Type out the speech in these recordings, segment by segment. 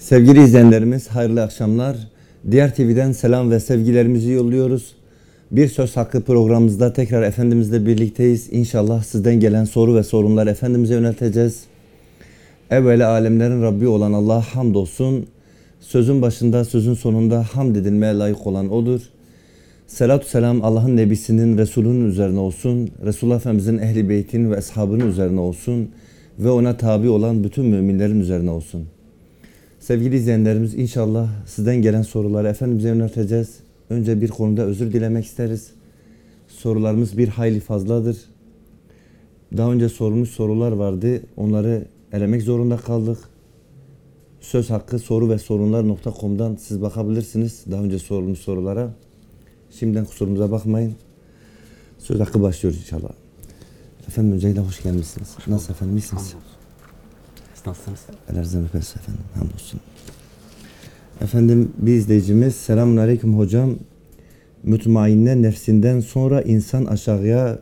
Sevgili izleyenlerimiz hayırlı akşamlar. Diğer TV'den selam ve sevgilerimizi yolluyoruz. Bir Söz Hakkı programımızda tekrar Efendimizle birlikteyiz. İnşallah sizden gelen soru ve sorunlar Efendimiz'e yönelteceğiz. Evvela alemlerin Rabbi olan Allah hamdolsun. Sözün başında, sözün sonunda hamd edilmeye layık olan O'dur. Selatü selam Allah'ın Nebisinin, Resulünün üzerine olsun. Resulullah Efendimizin ehli beytin ve eshabının üzerine olsun. Ve ona tabi olan bütün müminlerin üzerine olsun. Sevgili izleyenlerimiz inşallah sizden gelen soruları Efendimiz'e yönelteceğiz. Önce bir konuda özür dilemek isteriz. Sorularımız bir hayli fazladır. Daha önce sorulmuş sorular vardı. Onları elemek zorunda kaldık. Söz hakkı soru ve sorunlar.com'dan siz bakabilirsiniz daha önce sorulmuş sorulara. Şimdiden kusurumuza bakmayın. Söz hakkı başlıyor inşallah. Efendim öncelikle hoş gelmişsiniz. Nasıl efendim iyisiniz? Siz nasılsınız? Ellerinizden öperiz efendim. Hamdolsun. Efendim bir izleyicimiz selamun aleyküm hocam. Mütmainne nefsinden sonra insan aşağıya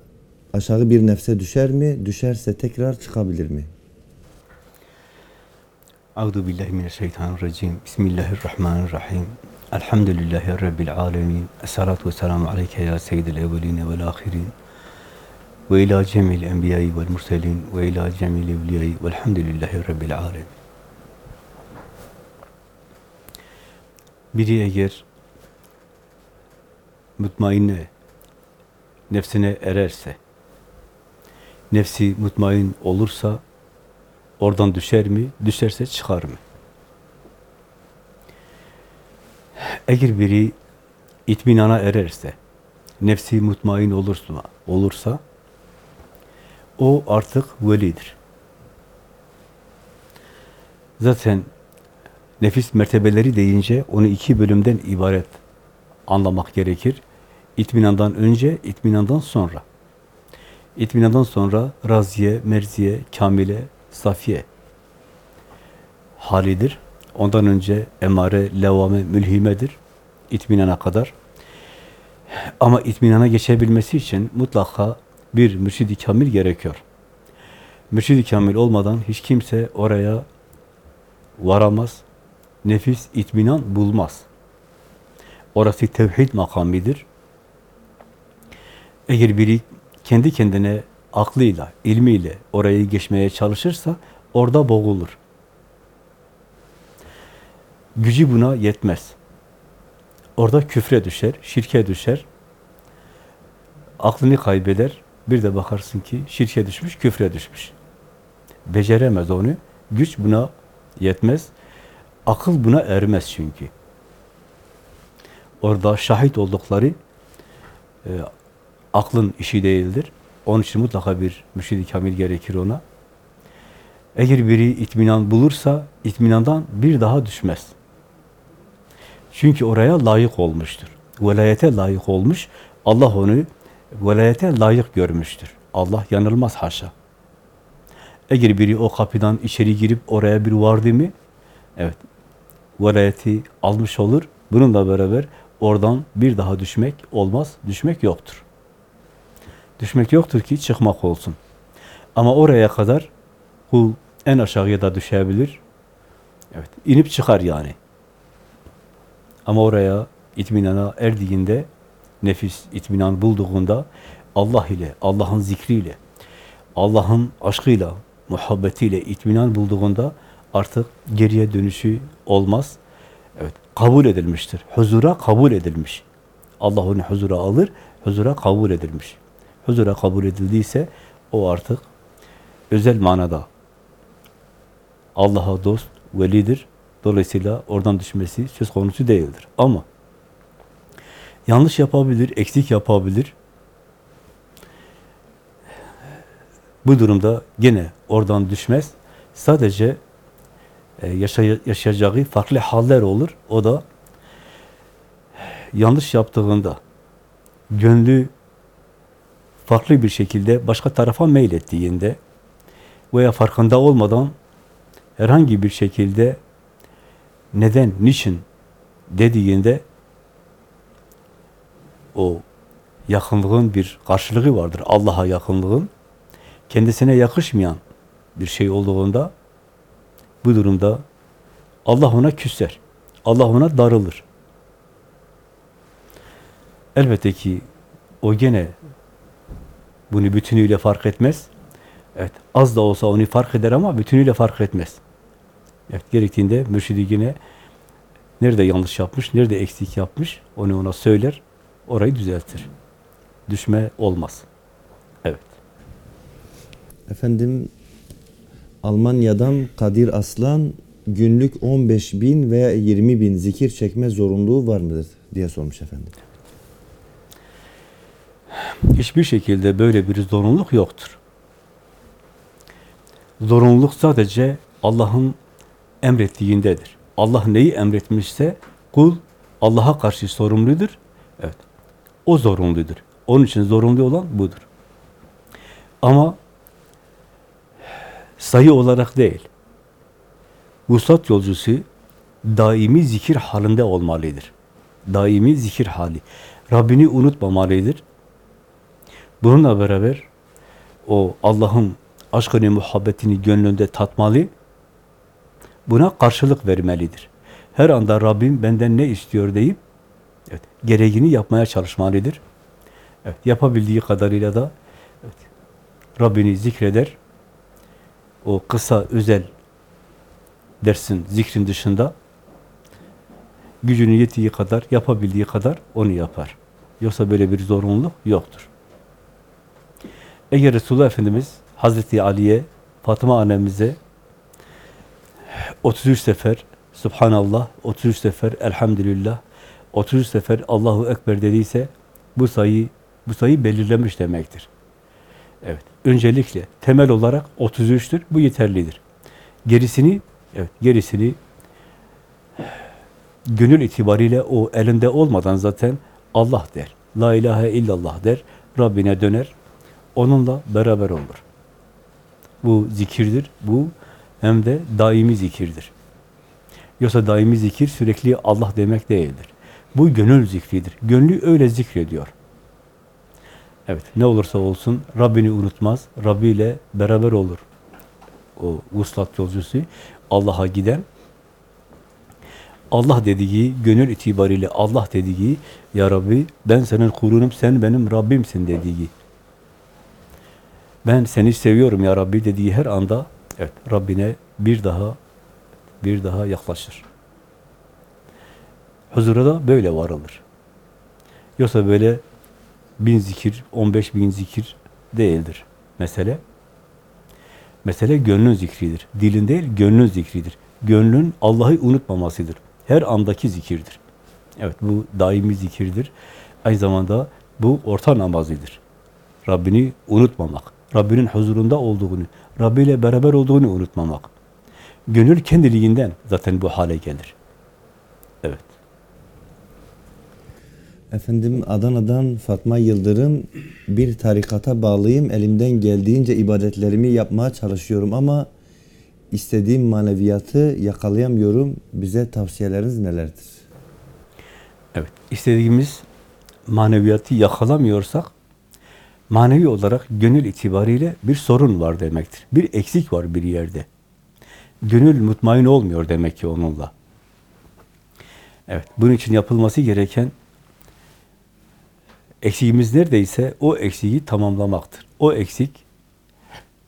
aşağı bir nefse düşer mi? Düşerse tekrar çıkabilir mi? Euzu billahi mineşşeytanirracim. Bismillahirrahmanirrahim. Elhamdülillahi rabbil alamin. Essalatu vesselamu aleyke ya seyyidil evvelin ve'l ahirin. Ve ila cemil enbiya'i ve'l murselin ve ila cemil evliya'i ve'lhamdülillahi rabbil alamin. Biri eğer mutmainne nefsine ererse, nefsi mutmain olursa oradan düşer mi? Düşerse çıkar mı? Eğer biri itminana ererse, nefsi mutmain olursa, olursa o artık velidir. Zaten nefis mertebeleri deyince onu iki bölümden ibaret anlamak gerekir. İtminandan önce, itminandan sonra. İtminandan sonra raziye, merziye, kamile, safiye halidir. Ondan önce emare, levame, mülhimedir. İtminana kadar. Ama itminana geçebilmesi için mutlaka bir mürşid-i kamil gerekiyor. Mürşid-i kamil olmadan hiç kimse oraya varamaz. Nefis itminan bulmaz. Orası tevhid makamidir. Eğer biri kendi kendine aklıyla, ilmiyle orayı geçmeye çalışırsa orada boğulur. Gücü buna yetmez. Orada küfre düşer, şirke düşer. Aklını kaybeder. Bir de bakarsın ki şirke düşmüş, küfre düşmüş. Beceremez onu. Güç buna yetmez. Akıl buna ermez çünkü. Orada şahit oldukları e, aklın işi değildir. Onun için mutlaka bir mürşid-i kamil gerekir ona. Eğer biri itminan bulursa, itminandan bir daha düşmez. Çünkü oraya layık olmuştur. Velayete layık olmuş. Allah onu velayete layık görmüştür. Allah yanılmaz haşa. Eğer biri o kapıdan içeri girip oraya bir vardı mı, evet, velayeti almış olur. Bununla beraber oradan bir daha düşmek olmaz, düşmek yoktur. Düşmek yoktur ki çıkmak olsun. Ama oraya kadar kul en aşağıya da düşebilir. Evet, inip çıkar yani. Ama oraya itminana erdiğinde, nefis itminan bulduğunda Allah ile, Allah'ın zikriyle, Allah'ın aşkıyla, muhabbetiyle itminan bulduğunda artık geriye dönüşü olmaz. Evet, kabul edilmiştir. Huzura kabul edilmiş. Allah onu huzura alır, huzura kabul edilmiş. Huzura kabul edildiyse o artık özel manada Allah'a dost, velidir. Dolayısıyla oradan düşmesi söz konusu değildir. Ama yanlış yapabilir, eksik yapabilir. Bu durumda gene oradan düşmez. Sadece e, yaşayacağı farklı haller olur. O da yanlış yaptığında gönlü farklı bir şekilde başka tarafa meylettiğinde veya farkında olmadan herhangi bir şekilde neden, niçin dediğinde o yakınlığın bir karşılığı vardır. Allah'a yakınlığın kendisine yakışmayan bir şey olduğunda bu durumda Allah ona küser. Allah ona darılır. Elbette ki o gene bunu bütünüyle fark etmez. Evet, az da olsa onu fark eder ama bütünüyle fark etmez. Evet, gerektiğinde mürşidi yine nerede yanlış yapmış, nerede eksik yapmış onu ona söyler, orayı düzeltir. Düşme olmaz. Evet. Efendim Almanya'dan Kadir Aslan günlük 15 bin veya 20 bin zikir çekme zorunluluğu var mıdır diye sormuş efendim. Hiçbir şekilde böyle bir zorunluluk yoktur. Zorunluluk sadece Allah'ın emrettiğindedir. Allah neyi emretmişse kul Allah'a karşı sorumludur. Evet. O zorunludur. Onun için zorunlu olan budur. Ama sayı olarak değil. Vuslat yolcusu daimi zikir halinde olmalıdır. Daimi zikir hali. Rabbini unutmamalıdır. Bununla beraber o Allah'ın aşkını, muhabbetini gönlünde tatmalı, buna karşılık vermelidir. Her anda Rabbim benden ne istiyor deyip evet, gereğini yapmaya çalışmalıdır. Evet, yapabildiği kadarıyla da evet, Rabbini zikreder. O kısa, özel dersin, zikrin dışında gücünün yettiği kadar, yapabildiği kadar onu yapar. Yoksa böyle bir zorunluluk yoktur. Eğer Resulullah Efendimiz Hazreti Ali'ye, Fatıma annemize 33 sefer Subhanallah, 33 sefer Elhamdülillah, 33 sefer Allahu Ekber dediyse bu sayı bu sayı belirlemiş demektir. Evet. Öncelikle temel olarak 33'tür. Bu yeterlidir. Gerisini evet gerisini gönül itibariyle o elinde olmadan zaten Allah der. La ilahe illallah der. Rabbine döner. Onunla beraber olur. Bu zikirdir. Bu hem de daimi zikirdir. Yoksa daimi zikir sürekli Allah demek değildir. Bu gönül zikridir. Gönlü öyle zikrediyor. Evet, ne olursa olsun Rabbini unutmaz, Rabbi ile beraber olur. O vuslat yolcusu Allah'a giden, Allah dediği, gönül itibariyle Allah dediği, Ya Rabbi ben senin kulunum, sen benim Rabbimsin dediği, ben seni seviyorum Ya Rabbi dediği her anda, evet Rabbine bir daha, bir daha yaklaşır. Huzura da böyle varılır. Yoksa böyle bin zikir, on beş bin zikir değildir mesele. Mesele gönlün zikridir. Dilin değil, gönlün zikridir. Gönlün Allah'ı unutmamasıdır. Her andaki zikirdir. Evet, bu daimi zikirdir. Aynı zamanda bu orta namazıdır. Rabbini unutmamak, Rabbinin huzurunda olduğunu, Rabbi ile beraber olduğunu unutmamak. Gönül kendiliğinden zaten bu hale gelir. Evet. Efendim Adana'dan Fatma Yıldırım bir tarikata bağlıyım. Elimden geldiğince ibadetlerimi yapmaya çalışıyorum ama istediğim maneviyatı yakalayamıyorum. Bize tavsiyeleriniz nelerdir? Evet, istediğimiz maneviyatı yakalamıyorsak, manevi olarak gönül itibariyle bir sorun var demektir. Bir eksik var bir yerde. Gönül mutmain olmuyor demek ki onunla. Evet, bunun için yapılması gereken eksiğimiz neredeyse o eksiği tamamlamaktır. O eksik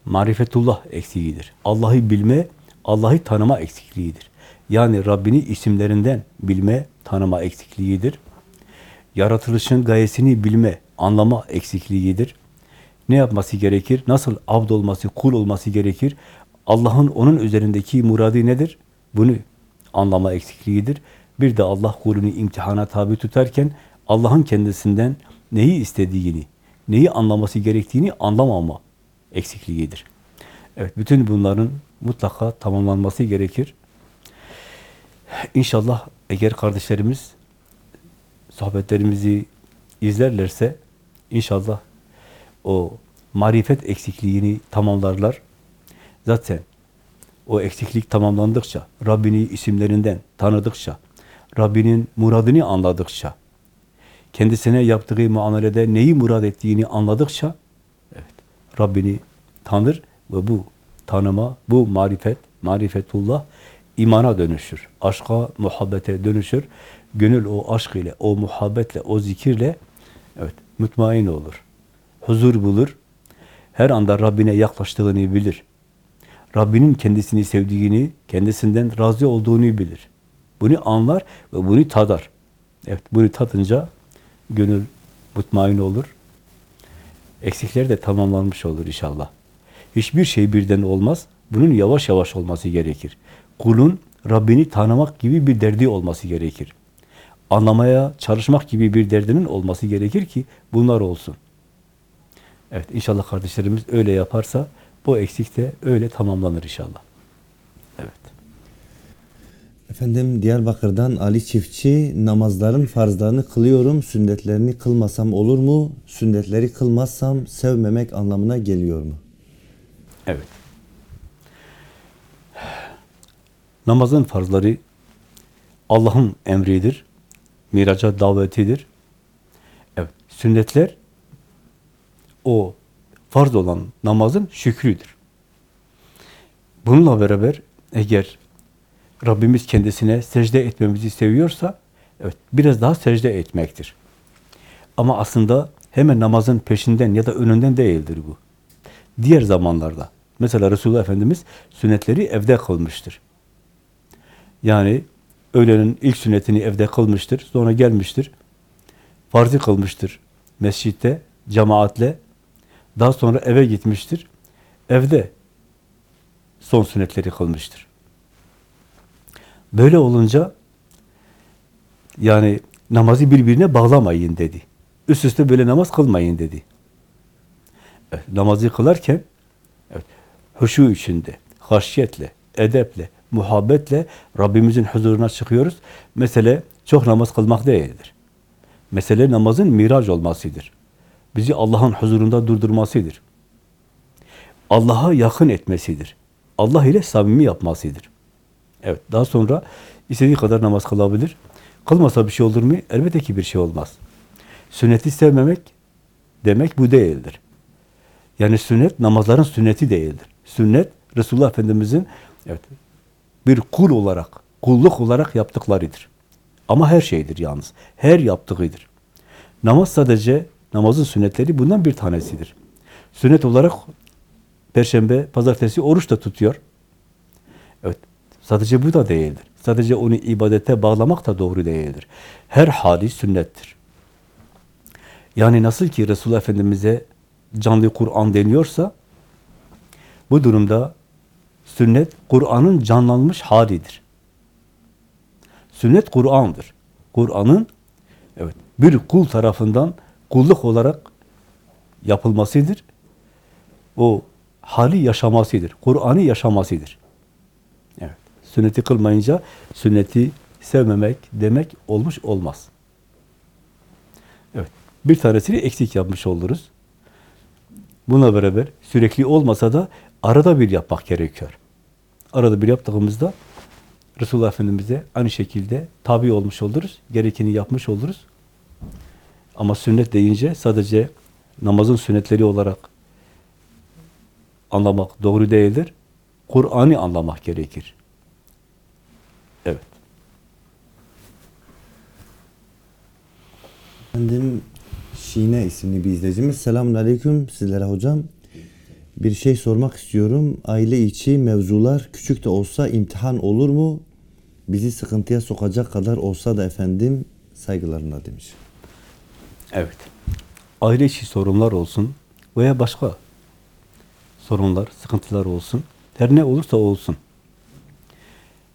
marifetullah eksiğidir. Allah'ı bilme, Allah'ı tanıma eksikliğidir. Yani Rabbini isimlerinden bilme, tanıma eksikliğidir. Yaratılışın gayesini bilme, anlama eksikliğidir. Ne yapması gerekir? Nasıl abd olması, kul olması gerekir? Allah'ın onun üzerindeki muradı nedir? Bunu anlama eksikliğidir. Bir de Allah kulunu imtihana tabi tutarken Allah'ın kendisinden neyi istediğini, neyi anlaması gerektiğini anlamama eksikliğidir. Evet, bütün bunların mutlaka tamamlanması gerekir. İnşallah eğer kardeşlerimiz sohbetlerimizi izlerlerse inşallah o marifet eksikliğini tamamlarlar. Zaten o eksiklik tamamlandıkça, Rabbini isimlerinden tanıdıkça, Rabbinin muradını anladıkça, kendisine yaptığı muamelede neyi murad ettiğini anladıkça, evet, Rabbini tanır ve bu tanıma, bu marifet, marifetullah imana dönüşür. Aşka, muhabbete dönüşür. Gönül o aşk ile, o muhabbetle, o zikirle evet mutmain olur. Huzur bulur. Her anda Rabbine yaklaştığını bilir. Rabbinin kendisini sevdiğini, kendisinden razı olduğunu bilir. Bunu anlar ve bunu tadar. Evet, bunu tadınca gönül mutmain olur. Eksikler de tamamlanmış olur inşallah. Hiçbir şey birden olmaz. Bunun yavaş yavaş olması gerekir. Kulun Rabbini tanımak gibi bir derdi olması gerekir. Anlamaya çalışmak gibi bir derdinin olması gerekir ki bunlar olsun. Evet inşallah kardeşlerimiz öyle yaparsa bu eksik de öyle tamamlanır inşallah. Efendim Diyarbakır'dan Ali Çiftçi namazların farzlarını kılıyorum, sünnetlerini kılmasam olur mu? Sünnetleri kılmazsam sevmemek anlamına geliyor mu? Evet. Namazın farzları Allah'ın emridir. Miraca davetidir. Evet. Sünnetler o farz olan namazın şükrüdür. Bununla beraber eğer Rabbimiz kendisine secde etmemizi seviyorsa evet biraz daha secde etmektir. Ama aslında hemen namazın peşinden ya da önünden değildir bu. Diğer zamanlarda mesela Resulullah Efendimiz sünnetleri evde kılmıştır. Yani öğlenin ilk sünnetini evde kılmıştır. Sonra gelmiştir. Farzı kılmıştır mescitte, cemaatle. Daha sonra eve gitmiştir. Evde son sünnetleri kılmıştır. Böyle olunca yani namazı birbirine bağlamayın dedi. Üst üste böyle namaz kılmayın dedi. Evet, namazı kılarken evet, huşu içinde, haşyetle, edeple, muhabbetle Rabbimizin huzuruna çıkıyoruz. Mesele çok namaz kılmak değildir. Mesele namazın miraç olmasıdır. Bizi Allah'ın huzurunda durdurmasıdır. Allah'a yakın etmesidir. Allah ile samimi yapmasıdır. Evet, daha sonra istediği kadar namaz kılabilir. Kılmasa bir şey olur mu? Elbette ki bir şey olmaz. Sünneti sevmemek demek bu değildir. Yani sünnet namazların sünneti değildir. Sünnet Resulullah Efendimizin evet bir kul olarak, kulluk olarak yaptıklarıdır. Ama her şeydir yalnız. Her yaptığıdır. Namaz sadece namazın sünnetleri bundan bir tanesidir. Sünnet olarak perşembe, pazartesi oruç da tutuyor. Sadece bu da değildir. Sadece onu ibadete bağlamak da doğru değildir. Her hali sünnettir. Yani nasıl ki Resulullah Efendimiz'e canlı Kur'an deniyorsa bu durumda sünnet Kur'an'ın canlanmış halidir. Sünnet Kur'an'dır. Kur'an'ın evet bir kul tarafından kulluk olarak yapılmasıdır. O hali yaşamasıdır. Kur'an'ı yaşamasıdır. Sünneti kılmayınca sünneti sevmemek demek olmuş olmaz. Evet. Bir tanesini eksik yapmış oluruz. Buna beraber sürekli olmasa da arada bir yapmak gerekiyor. Arada bir yaptığımızda Resulullah Efendimiz'e aynı şekilde tabi olmuş oluruz. Gerekeni yapmış oluruz. Ama sünnet deyince sadece namazın sünnetleri olarak anlamak doğru değildir. Kur'an'ı anlamak gerekir. Evet. Efendim Şine isimli bir izleyicimiz. Selamun Aleyküm sizlere hocam. Bir şey sormak istiyorum. Aile içi mevzular küçük de olsa imtihan olur mu? Bizi sıkıntıya sokacak kadar olsa da efendim saygılarına demiş. Evet. Aile içi sorunlar olsun veya başka sorunlar, sıkıntılar olsun. Her ne olursa olsun.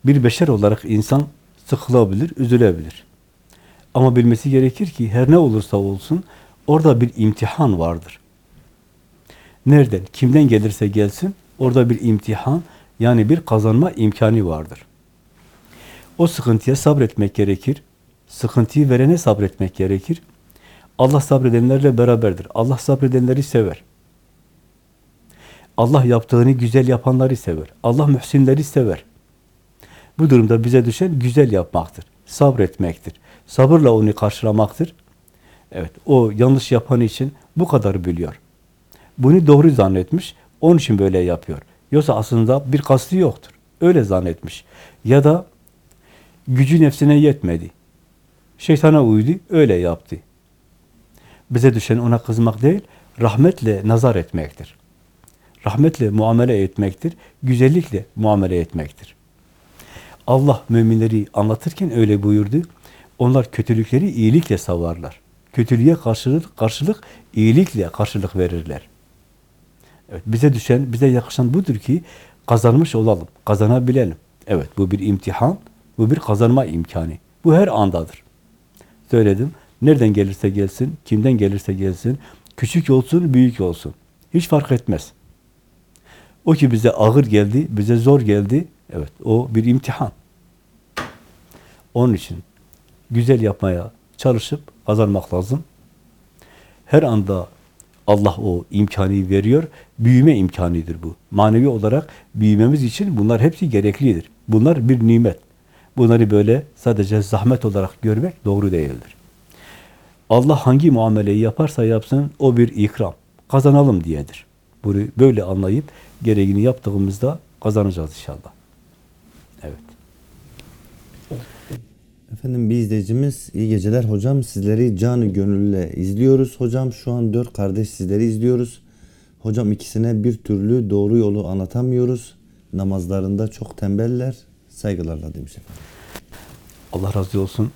Bir beşer olarak insan sıkılabilir, üzülebilir. Ama bilmesi gerekir ki her ne olursa olsun orada bir imtihan vardır. Nereden, kimden gelirse gelsin orada bir imtihan yani bir kazanma imkanı vardır. O sıkıntıya sabretmek gerekir. Sıkıntıyı verene sabretmek gerekir. Allah sabredenlerle beraberdir. Allah sabredenleri sever. Allah yaptığını güzel yapanları sever. Allah mühsinleri sever. Bu durumda bize düşen güzel yapmaktır. Sabretmektir. Sabırla onu karşılamaktır. Evet, o yanlış yapan için bu kadar biliyor. Bunu doğru zannetmiş, onun için böyle yapıyor. Yoksa aslında bir kastı yoktur. Öyle zannetmiş. Ya da gücü nefsine yetmedi. Şeytana uydu, öyle yaptı. Bize düşen ona kızmak değil, rahmetle nazar etmektir. Rahmetle muamele etmektir, güzellikle muamele etmektir. Allah müminleri anlatırken öyle buyurdu. Onlar kötülükleri iyilikle savarlar. Kötülüğe karşılık, karşılık iyilikle karşılık verirler. Evet, bize düşen, bize yakışan budur ki kazanmış olalım, kazanabilelim. Evet, bu bir imtihan, bu bir kazanma imkanı. Bu her andadır. Söyledim, nereden gelirse gelsin, kimden gelirse gelsin, küçük olsun, büyük olsun. Hiç fark etmez. O ki bize ağır geldi, bize zor geldi, evet o bir imtihan. Onun için güzel yapmaya çalışıp kazanmak lazım. Her anda Allah o imkanı veriyor. Büyüme imkanıdır bu. Manevi olarak büyümemiz için bunlar hepsi gereklidir. Bunlar bir nimet. Bunları böyle sadece zahmet olarak görmek doğru değildir. Allah hangi muameleyi yaparsa yapsın o bir ikram. Kazanalım diyedir. Bunu böyle anlayıp gereğini yaptığımızda kazanacağız inşallah. Evet. Efendim bir izleyicimiz iyi geceler hocam sizleri canı gönülle izliyoruz. Hocam şu an dört kardeş sizleri izliyoruz. Hocam ikisine bir türlü doğru yolu anlatamıyoruz. Namazlarında çok tembeller. Saygılarla demiş efendim. Allah razı olsun.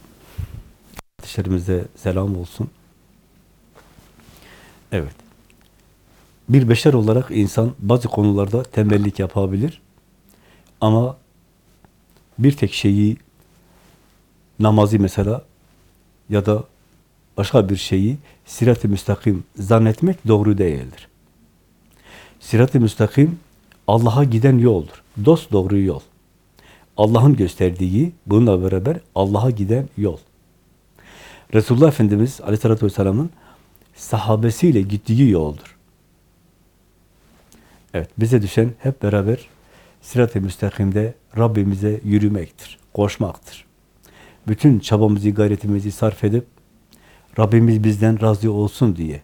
Kardeşlerimize selam olsun. Evet. Bir beşer olarak insan bazı konularda tembellik yapabilir. Ama bir tek şeyi namazı mesela ya da başka bir şeyi sirat-ı müstakim zannetmek doğru değildir. Sirat-ı müstakim Allah'a giden yoldur. Dost doğru yol. Allah'ın gösterdiği, bununla beraber Allah'a giden yol. Resulullah Efendimiz Aleyhisselatü Vesselam'ın sahabesiyle gittiği yoldur. Evet, bize düşen hep beraber sirat-ı müstakimde Rabbimize yürümektir, koşmaktır. Bütün çabamızı, gayretimizi sarf edip Rabbimiz bizden razı olsun diye,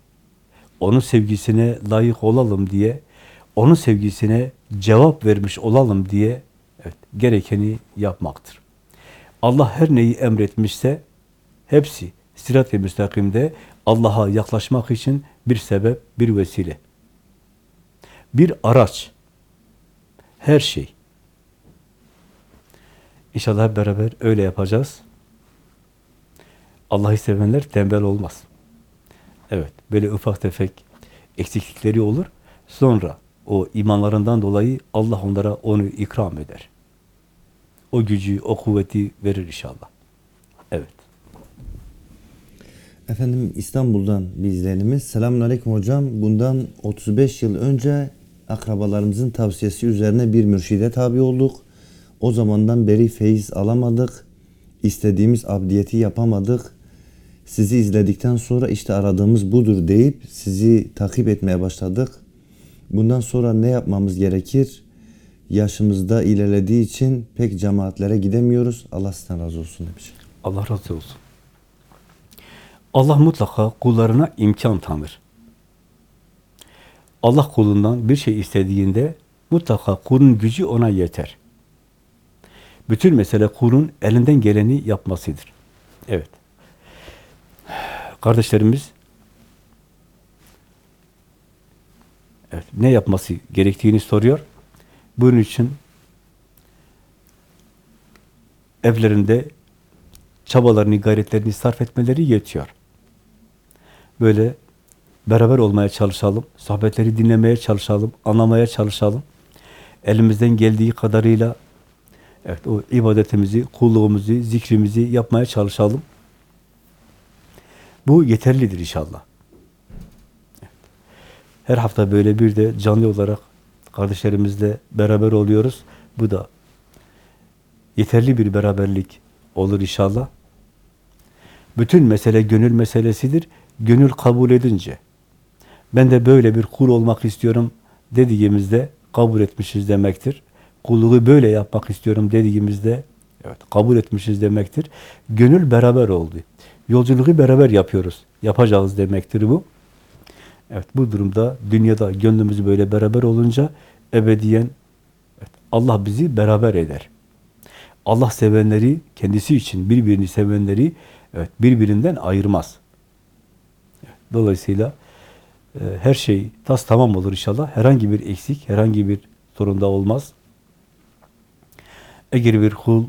onun sevgisine layık olalım diye, onun sevgisine cevap vermiş olalım diye evet, gerekeni yapmaktır. Allah her neyi emretmişse hepsi sirat-ı müstakimde Allah'a yaklaşmak için bir sebep, bir vesile. Bir araç. Her şey. İnşallah beraber öyle yapacağız. Allah'ı sevenler tembel olmaz. Evet, böyle ufak tefek eksiklikleri olur. Sonra o imanlarından dolayı Allah onlara onu ikram eder. O gücü, o kuvveti verir inşallah. Evet. Efendim İstanbul'dan bir izleyenimiz. Selamun Aleyküm hocam. Bundan 35 yıl önce akrabalarımızın tavsiyesi üzerine bir mürşide tabi olduk. O zamandan beri feyiz alamadık. İstediğimiz abdiyeti yapamadık. Sizi izledikten sonra işte aradığımız budur deyip sizi takip etmeye başladık. Bundan sonra ne yapmamız gerekir? Yaşımızda ilerlediği için pek cemaatlere gidemiyoruz. Allah sizden razı olsun demiş. Allah razı olsun. Allah mutlaka kullarına imkan tanır. Allah kulundan bir şey istediğinde mutlaka kulun gücü ona yeter. Bütün mesele kulun elinden geleni yapmasıdır. Evet. Kardeşlerimiz evet, ne yapması gerektiğini soruyor. Bunun için evlerinde çabalarını, gayretlerini sarf etmeleri yetiyor. Böyle beraber olmaya çalışalım, sohbetleri dinlemeye çalışalım, anlamaya çalışalım. Elimizden geldiği kadarıyla evet o ibadetimizi, kulluğumuzu, zikrimizi yapmaya çalışalım. Bu yeterlidir inşallah. Her hafta böyle bir de canlı olarak kardeşlerimizle beraber oluyoruz. Bu da yeterli bir beraberlik olur inşallah. Bütün mesele gönül meselesidir. Gönül kabul edince, ben de böyle bir kul olmak istiyorum dediğimizde kabul etmişiz demektir. Kulluğu böyle yapmak istiyorum dediğimizde evet kabul etmişiz demektir. Gönül beraber oldu. Yolculuğu beraber yapıyoruz. Yapacağız demektir bu. Evet bu durumda dünyada gönlümüz böyle beraber olunca ebediyen evet, Allah bizi beraber eder. Allah sevenleri, kendisi için birbirini sevenleri evet, birbirinden ayırmaz. Dolayısıyla e, her şey tas tamam olur inşallah. Herhangi bir eksik, herhangi bir sorunda olmaz. Eğer bir kul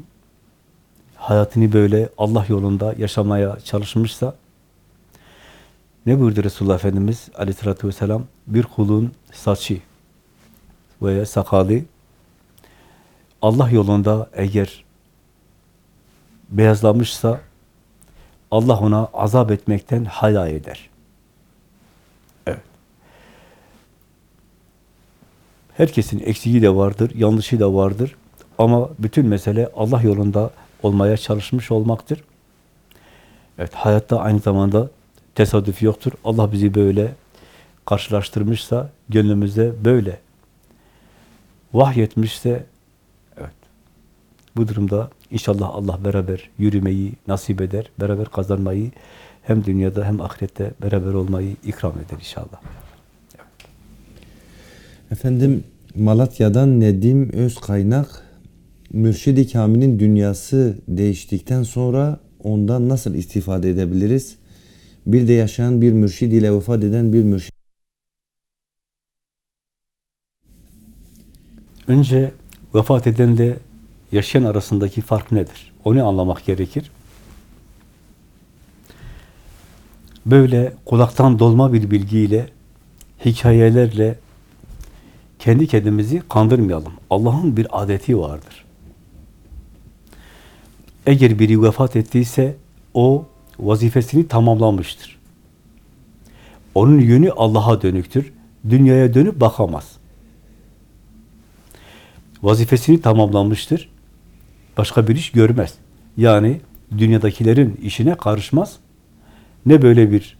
hayatını böyle Allah yolunda yaşamaya çalışmışsa ne buyurdu Resulullah Efendimiz aleyhissalatü vesselam? Bir kulun saçı veya sakalı Allah yolunda eğer beyazlamışsa Allah ona azap etmekten haya eder. Evet. Herkesin eksiği de vardır, yanlışı da vardır. Ama bütün mesele Allah yolunda olmaya çalışmış olmaktır. Evet, hayatta aynı zamanda tesadüf yoktur. Allah bizi böyle karşılaştırmışsa, gönlümüzde böyle vahyetmişse, evet, bu durumda inşallah Allah beraber yürümeyi nasip eder, beraber kazanmayı, hem dünyada hem ahirette beraber olmayı ikram eder inşallah. Efendim Malatya'dan Nedim Özkaynak Mürşid-i Kamil'in dünyası değiştikten sonra ondan nasıl istifade edebiliriz? Bir de yaşayan bir mürşid ile vefat eden bir mürşid. Önce vefat edenle yaşayan arasındaki fark nedir? Onu anlamak gerekir. Böyle kulaktan dolma bir bilgiyle, hikayelerle kendi kendimizi kandırmayalım. Allah'ın bir adeti vardır. Eğer biri vefat ettiyse o vazifesini tamamlamıştır. Onun yönü Allah'a dönüktür. Dünyaya dönüp bakamaz. Vazifesini tamamlamıştır. Başka bir iş görmez. Yani dünyadakilerin işine karışmaz. Ne böyle bir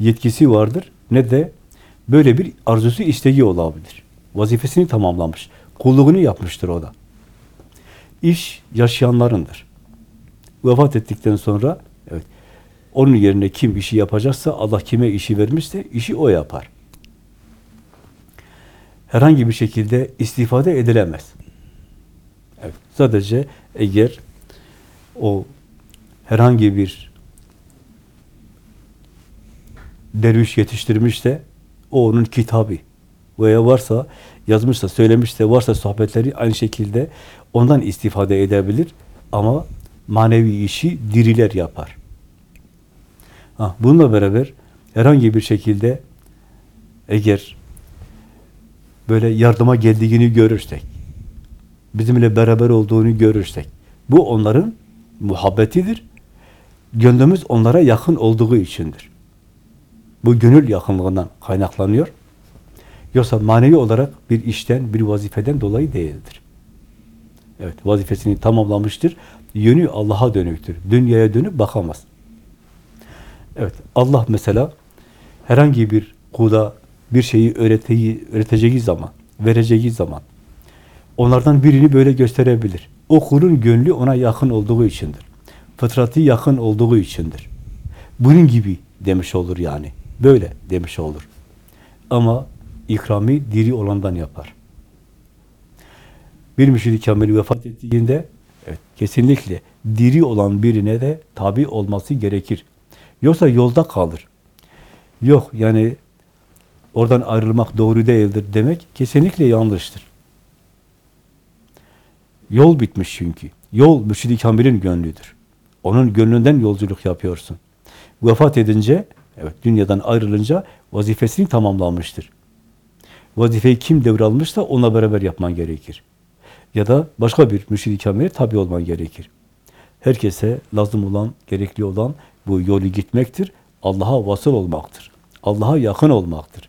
yetkisi vardır ne de böyle bir arzusu isteği olabilir. Vazifesini tamamlamış. Kulluğunu yapmıştır o da. İş yaşayanlarındır. Vefat ettikten sonra evet onun yerine kim işi yapacaksa Allah kime işi vermişse işi o yapar. Herhangi bir şekilde istifade edilemez. Evet, sadece eğer o herhangi bir derviş yetiştirmişse o onun kitabı veya varsa yazmışsa, söylemişse, varsa sohbetleri aynı şekilde ondan istifade edebilir ama manevi işi diriler yapar. Ha, bununla beraber herhangi bir şekilde eğer böyle yardıma geldiğini görürsek, bizimle beraber olduğunu görürsek, bu onların muhabbetidir. Gönlümüz onlara yakın olduğu içindir. Bu gönül yakınlığından kaynaklanıyor. Yoksa manevi olarak bir işten, bir vazifeden dolayı değildir. Evet, vazifesini tamamlamıştır. Yönü Allah'a dönüktür. Dünyaya dönüp bakamaz. Evet, Allah mesela herhangi bir kula bir şeyi öğreteyi, öğreteceği zaman, vereceği zaman onlardan birini böyle gösterebilir. O kulun gönlü ona yakın olduğu içindir. Fıtratı yakın olduğu içindir. Bunun gibi demiş olur yani. Böyle demiş olur. Ama ikrami diri olandan yapar. Bir müşid-i kamil vefat ettiğinde evet, kesinlikle diri olan birine de tabi olması gerekir. Yoksa yolda kalır. Yok yani oradan ayrılmak doğru değildir demek kesinlikle yanlıştır. Yol bitmiş çünkü. Yol mürşid-i kamilin gönlüdür. Onun gönlünden yolculuk yapıyorsun. Vefat edince, evet dünyadan ayrılınca vazifesini tamamlamıştır. Vazifeyi kim devralmışsa ona beraber yapman gerekir. Ya da başka bir mürşid-i kamile tabi olman gerekir. Herkese lazım olan, gerekli olan bu yolu gitmektir. Allah'a vasıl olmaktır. Allah'a yakın olmaktır.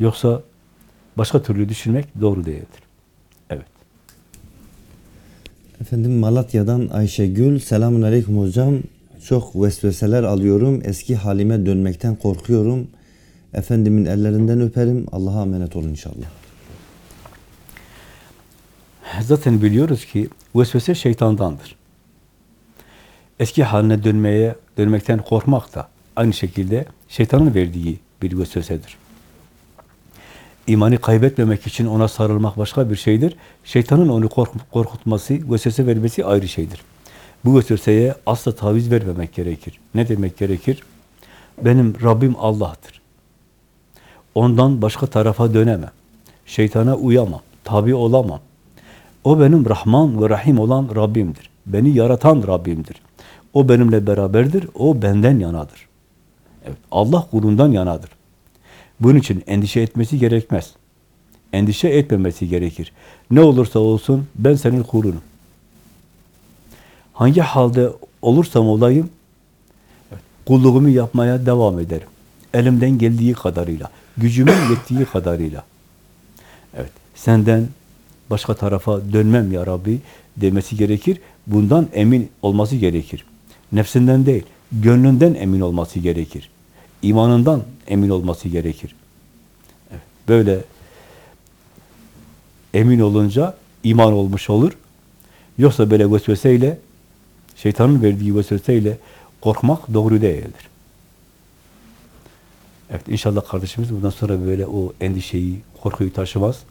Yoksa başka türlü düşünmek doğru değildir. Evet. Efendim Malatya'dan Ayşegül. Selamun Aleyküm hocam. Çok vesveseler alıyorum. Eski halime dönmekten korkuyorum. Efendimin ellerinden öperim. Allah'a emanet olun inşallah. Zaten biliyoruz ki vesvese şeytandandır. Eski haline dönmeye, dönmekten korkmak da aynı şekilde şeytanın verdiği bir vesvesedir. imanı kaybetmemek için ona sarılmak başka bir şeydir. Şeytanın onu kork- korkutması, vesvese vermesi ayrı şeydir. Bu vesveseye asla taviz vermemek gerekir. Ne demek gerekir? Benim Rabbim Allah'tır. Ondan başka tarafa dönemem. Şeytana uyamam, tabi olamam. O benim Rahman ve Rahim olan Rabbimdir. Beni yaratan Rabbimdir. O benimle beraberdir, o benden yanadır. Evet, Allah kulundan yanadır. Bunun için endişe etmesi gerekmez. Endişe etmemesi gerekir. Ne olursa olsun ben senin kulunum. Hangi halde olursam olayım, kulluğumu yapmaya devam ederim. Elimden geldiği kadarıyla, gücümün yettiği kadarıyla. Evet, senden başka tarafa dönmem ya Rabbi demesi gerekir. Bundan emin olması gerekir. Nefsinden değil, gönlünden emin olması gerekir. İmanından emin olması gerekir. Evet, böyle emin olunca iman olmuş olur. Yoksa böyle vesveseyle, şeytanın verdiği vesveseyle korkmak doğru değildir. Evet, inşallah kardeşimiz bundan sonra böyle o endişeyi, korkuyu taşımaz.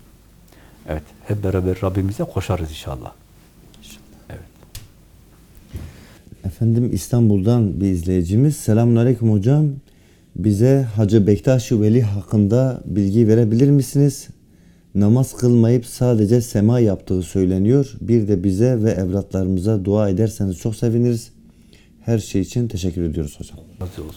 Evet, hep beraber Rabbimize koşarız inşallah. Evet. Efendim İstanbul'dan bir izleyicimiz. Selamünaleyküm hocam. Bize Hacı Bektaş-ı Veli hakkında bilgi verebilir misiniz? Namaz kılmayıp sadece sema yaptığı söyleniyor. Bir de bize ve evlatlarımıza dua ederseniz çok seviniriz. Her şey için teşekkür ediyoruz hocam. Razı olsun.